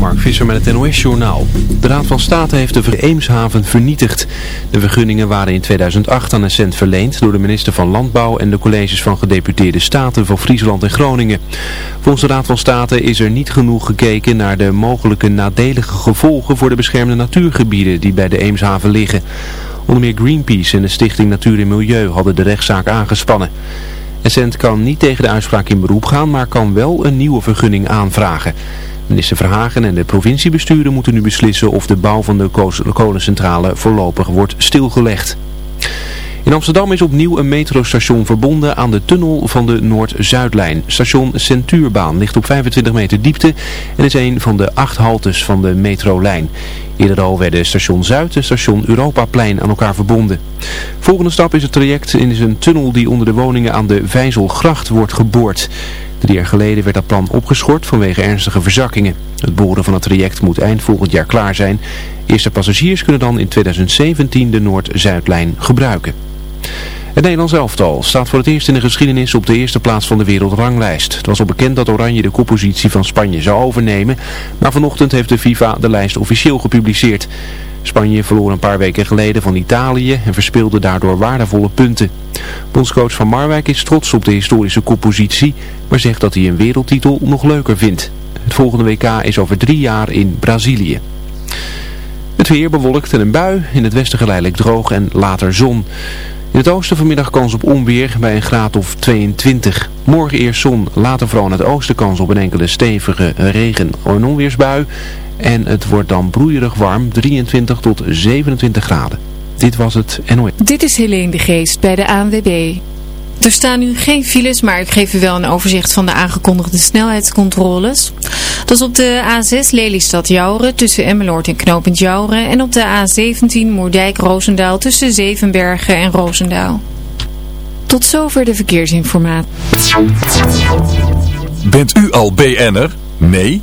Mark Visser met het NOS-journaal. De Raad van State heeft de Eemshaven vernietigd. De vergunningen waren in 2008 aan Essent verleend door de minister van Landbouw en de colleges van gedeputeerde staten van Friesland en Groningen. Volgens de Raad van State is er niet genoeg gekeken naar de mogelijke nadelige gevolgen voor de beschermde natuurgebieden die bij de Eemshaven liggen. Onder meer Greenpeace en de Stichting Natuur en Milieu hadden de rechtszaak aangespannen. Essent kan niet tegen de uitspraak in beroep gaan, maar kan wel een nieuwe vergunning aanvragen. Minister Verhagen en de provinciebesturen moeten nu beslissen of de bouw van de kolencentrale voorlopig wordt stilgelegd. In Amsterdam is opnieuw een metrostation verbonden aan de tunnel van de Noord-Zuidlijn. Station Centuurbaan ligt op 25 meter diepte en is een van de acht haltes van de metrolijn. Eerder al werden station Zuid en station Europaplein aan elkaar verbonden. Volgende stap is het traject in een tunnel die onder de woningen aan de Vijzelgracht wordt geboord. Drie jaar geleden werd dat plan opgeschort vanwege ernstige verzakkingen. Het boren van het traject moet eind volgend jaar klaar zijn. Eerste passagiers kunnen dan in 2017 de Noord-Zuidlijn gebruiken. Het Nederlands elftal staat voor het eerst in de geschiedenis op de eerste plaats van de wereldranglijst. Het was al bekend dat Oranje de koppositie van Spanje zou overnemen, maar vanochtend heeft de FIFA de lijst officieel gepubliceerd. Spanje verloor een paar weken geleden van Italië en verspeelde daardoor waardevolle punten. Bondscoach Van Marwijk is trots op de historische koppositie, maar zegt dat hij een wereldtitel nog leuker vindt. Het volgende WK is over drie jaar in Brazilië. Het weer bewolkt en een bui, in het westen geleidelijk droog en later zon. In het oosten vanmiddag kans op onweer bij een graad of 22. Morgen eerst zon, later vooral in het oosten kans op een enkele stevige regen- en onweersbui. En het wordt dan broeierig warm, 23 tot 27 graden. Dit was het NOS. Dit is Helene de Geest bij de ANWB. Er staan nu geen files, maar ik geef u wel een overzicht van de aangekondigde snelheidscontroles. Dat is op de A6 Lelystad-Jouren tussen Emmeloord en Knopend Jouren en op de A17 Moerdijk-Roosendaal tussen Zevenbergen en Roosendaal. Tot zover de verkeersinformatie. Bent u al BN'er? Nee?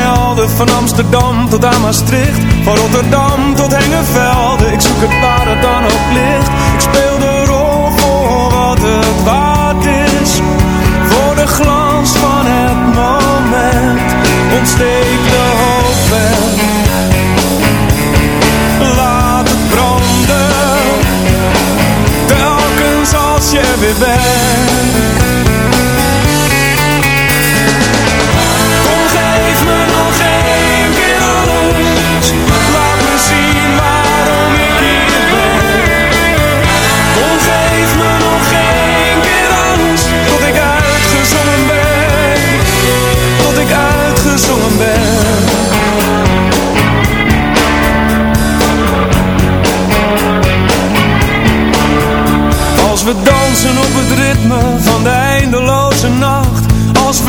Van Amsterdam tot aan Maastricht, van Rotterdam tot Hengevelde. Ik zoek het waar het dan ook ligt. Ik speel de rol voor wat het waard is, voor de glans van het moment. Ontsteek de hoop en laat het branden, telkens als je er weer bent.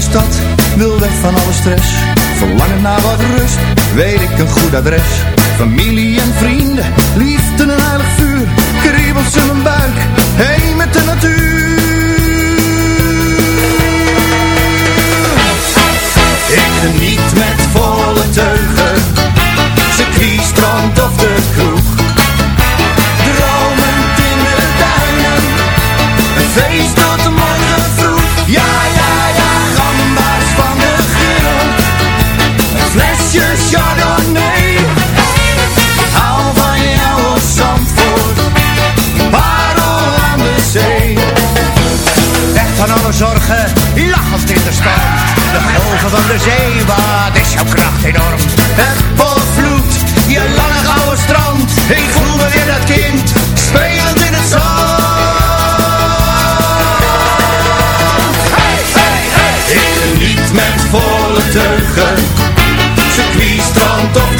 grote stad, wil weg van alle stress. Verlangen naar wat rust, weet ik een goed adres. Familie en vrienden, liefde en heilig vuur. Kriebels in mijn buik, heen met de natuur. Ik geniet met volle teugen, circuit, strand of de kroeg. Dromend in de duinen, een feest Chardonnay. Hou van jouw Zandvoort, parel aan de zee. Weg van alle zorgen, lachend in de stad. De golven van de zee, wat is jouw kracht enorm. Het volvloed, je lange gouden strand. Ik voel me weer dat kind, spelend in het zand. Hey, hey, hey. Ik geniet met volle teugen. tanto.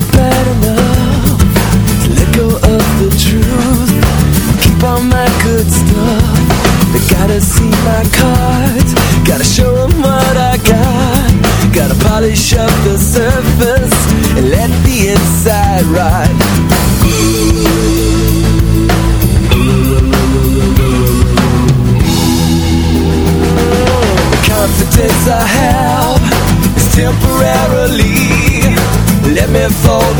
better now.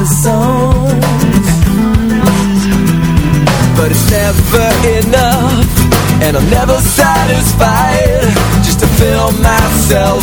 the songs. But it's never enough And I'm never satisfied Just to fill myself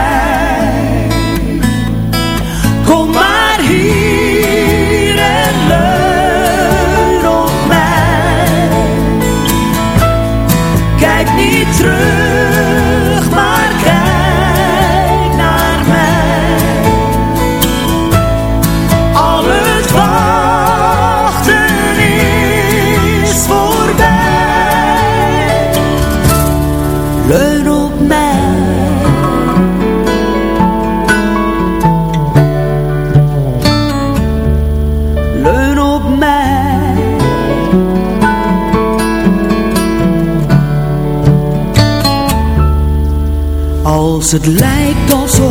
het lijkt alsof